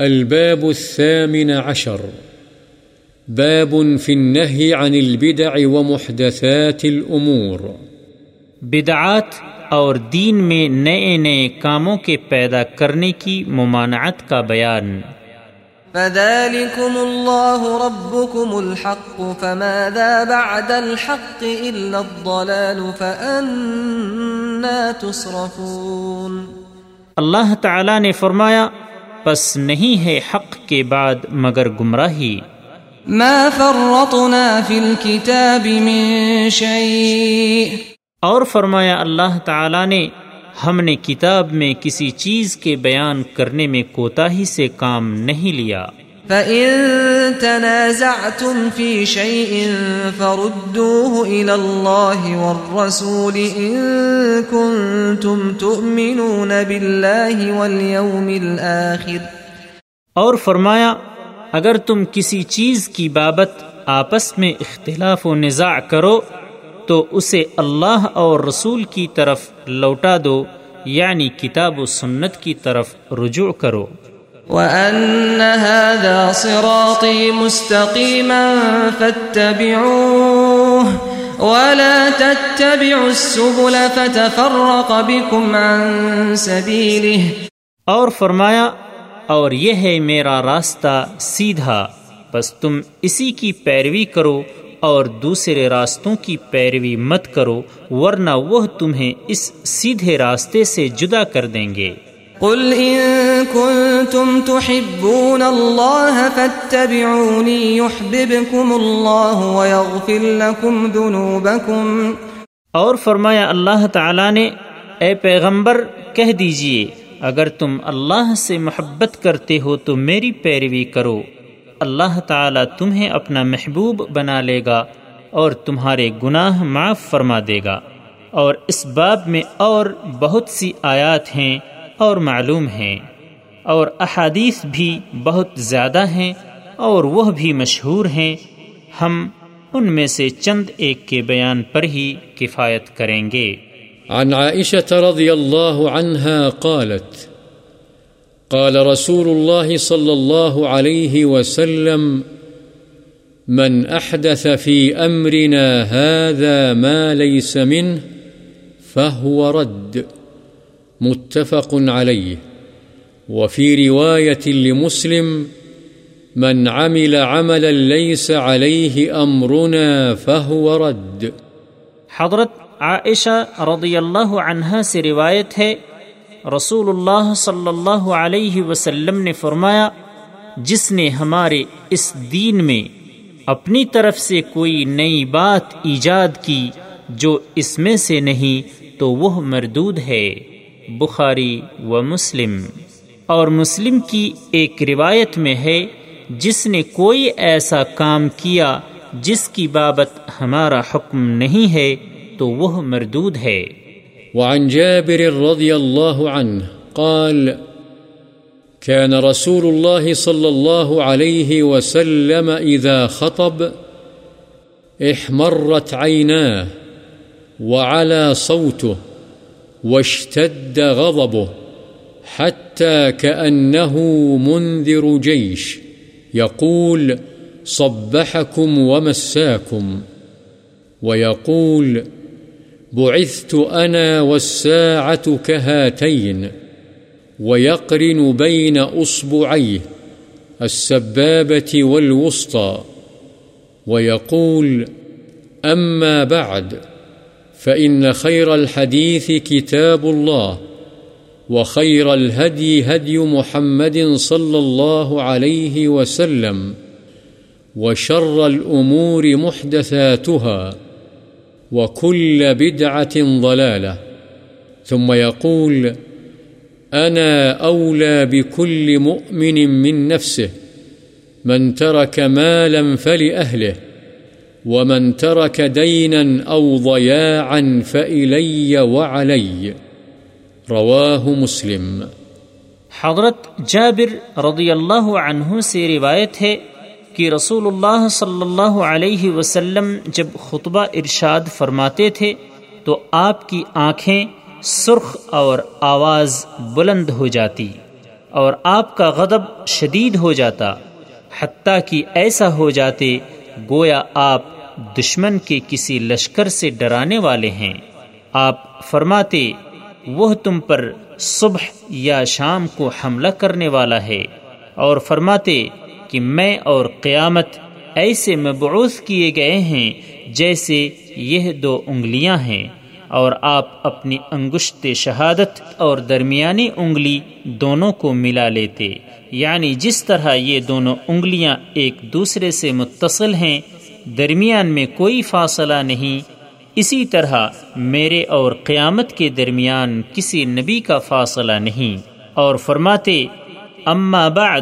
الباب الثامن عشر. باب في النهي عن البدع ومحدثات الأمور. بدعات اور دین میں نئے نئے کاموں کے پیدا کرنے کی ممانعت کا بیان۔ فذلكم الله ربكم الحق فماذا بعد الحق إلا الضلال فأنا تصرفون۔ اللہ تعالی نے فرمایا پس نہیں ہے حق کے بعد مگر گمراہی۔ ما فرطنا في الكتاب من شيء۔ اور فرمایا اللہ تعالی نے ہم نے کتاب میں کسی چیز کے بیان کرنے میں کوتاہی سے کام نہیں لیا۔ فَإِن تَنَازَعْتُمْ فِي شَيْءٍ فَرُدُّوهُ إِلَى اللَّهِ وَالرَّسُولِ إِن كُنتُمْ تُؤْمِنُونَ بِاللَّهِ وَالْيَوْمِ الْآخِرِ اور فرمایا، اگر تم کسی چیز کی بابت آپس میں اختلاف و نزاع کرو، تو اسے اللہ اور رسول کی طرف لوٹا دو یعنی کتاب و سنت کی طرف رجوع کرو۔ وَأَنَّ هَذَا صِرَاطِي مُسْتَقِيمًا فَاتَّبِعُوهُ وَلَا تَتَّبِعُوا السُّبُلَ فَتَفَرَّقَ بِكُمْ عَن سَبِيلِهِ اور فرمایا، اور یہ ہے میرا راستہ سیدھا، بس تم اسی کی پیروی کرو اور دوسرے راستوں کی پیروی مت کرو، ورنہ وہ تمہیں اس سیدھے راستے سے جدا کر دیں گے۔ قل ان كنتم تحبون الله فاتبعوني يحببكم الله ويغفر لكم ذنوبكم. اور فرمایا اللہ تعالی نے، اے پیغمبر، کہہ دیجیے، اگر تم اللہ سے محبت کرتے ہو تو میری پیروی کرو۔ اللہ تعالی تمہیں اپنا محبوب بنا لے گا اور تمہارے گناہ معاف فرما دے گا۔ اور اس باب میں اور بہت سی آیات ہیں اور معلوم ہیں اور احادیث بھی بہت زیادہ ہیں اور وہ بھی مشہور ہیں، ہم ان میں سے چند ایک کے بیان پر ہی کفایت کریں گے۔ عن عائشة رضي الله عنها قالت، قال رسول الله صلى الله عليه وسلم، من أحدث في أمرنا هذا ما ليس منه فهو رد. متفق عليه. وفي رواية لمسلم، من عمل عملا ليس عليه أمرنا فهو رد. حضرت عائشہ رضی اللہ عنہا سے روایت ہے رسول اللہ صلی اللہ علیہ وسلم نے فرمایا، جس نے ہمارے اس دین میں اپنی طرف سے کوئی نئی بات ایجاد کی جو اس میں سے نہیں، تو وہ مردود ہے. بخاری و مسلم اور مسلم کی ایک روایت میں ہے، جس نے کوئی ایسا کام کیا جس کی بابت ہمارا حکم نہیں ہے، تو وہ مردود ہے۔ وعن جابر رضي الله عنه قال كان رسول الله صلى الله عليه وسلم إذا خطب، احمرت عيناه وعلى صوته واشتد غضبه حتى كأنه منذر جيش. يقول، صبحكم ومساكم. ويقول، بعثت أنا والساعة كهاتين. ويقرن بين أصبعيه السبابة والوسطى. ويقول، أما بعد فإن خير الحديث كتاب الله وخير الهدي هدي محمد صلى الله عليه وسلم وشر الأمور محدثاتها وكل بدعة ضلالة ثم يقول أنا أولى بكل مؤمن من نفسه من ترك مالا فلأهله ومن ترك دينا أو ضياعا فإلي وعلي رواه مسلم۔ حضرت جابر رضی اللہ عنہ سے روایت ہے کہ رسول اللہ صلی اللہ علیہ وسلم جب خطبہ ارشاد فرماتے تھے تو آپ کی آنکھیں سرخ اور آواز بلند ہو جاتی اور آپ کا غضب شدید ہو جاتا، حتیٰ کہ ایسا ہو جاتے گویا آپ دشمن کے کسی لشکر سے ڈرانے والے ہیں۔ آپ فرماتے، وہ تم پر صبح یا شام کو حملہ کرنے والا ہے۔ اور فرماتے کہ میں اور قیامت ایسے مبعوث کیے گئے ہیں جیسے یہ دو انگلیاں ہیں۔ اور آپ اپنی انگشت شہادت اور درمیانی انگلی دونوں کو ملا لیتے۔ یعنی جس طرح یہ دونوں انگلیاں ایک دوسرے سے متصل ہیں، درمیان میں کوئی فاصلہ نہیں۔ اسی طرح میرے اور قیامت کے درمیان کسی نبی کا فاصلہ نہیں۔ اور فرماتے، اما بعد،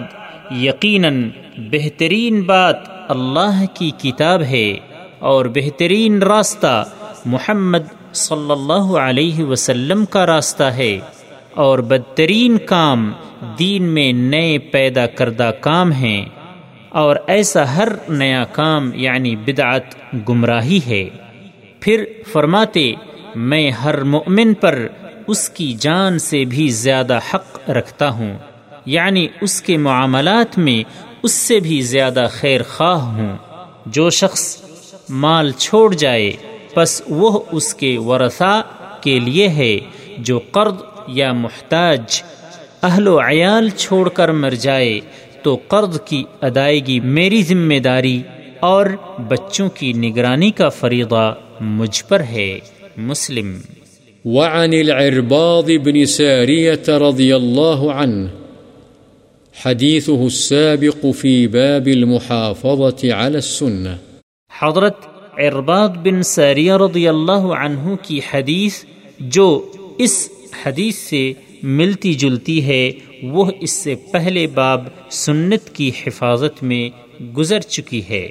یقیناً بہترین بات اللہ کی کتاب ہے اور بہترین راستہ محمد صلی اللہ علیہ وسلم کا راستہ ہے اور بدترین کام دین میں نئے پیدا کردہ کام ہیں اور ایسا ہر نیا کام یعنی بدعت گمراہی ہے۔ پھر فرماتے، میں ہر مؤمن پر اس کی جان سے بھی زیادہ حق رکھتا ہوں یعنی اس کے معاملات میں اس سے بھی زیادہ خیر خواہ ہوں۔ جو شخص مال چھوڑ جائے پس وہ اس کے ورثا کے لیے ہے جو قرض یا محتاج اہل و عیال چھوڑ کر مر جائے تو قرض کی ادائیگی میری ذمہ داری اور بچوں کی نگرانی کا فریضہ مجھ پر ہے۔ مسلم۔ وعن العرباض بن سارية رضي الله عنه حديثه السابق في باب المحافظة على السنة۔ حضرت ارباد بن ساریہ رضی اللہ عنہ کی حدیث جو اس حدیث سے ملتی جلتی ہے، وہ اس سے پہلے باب سنت کی حفاظت میں گزر چکی ہے۔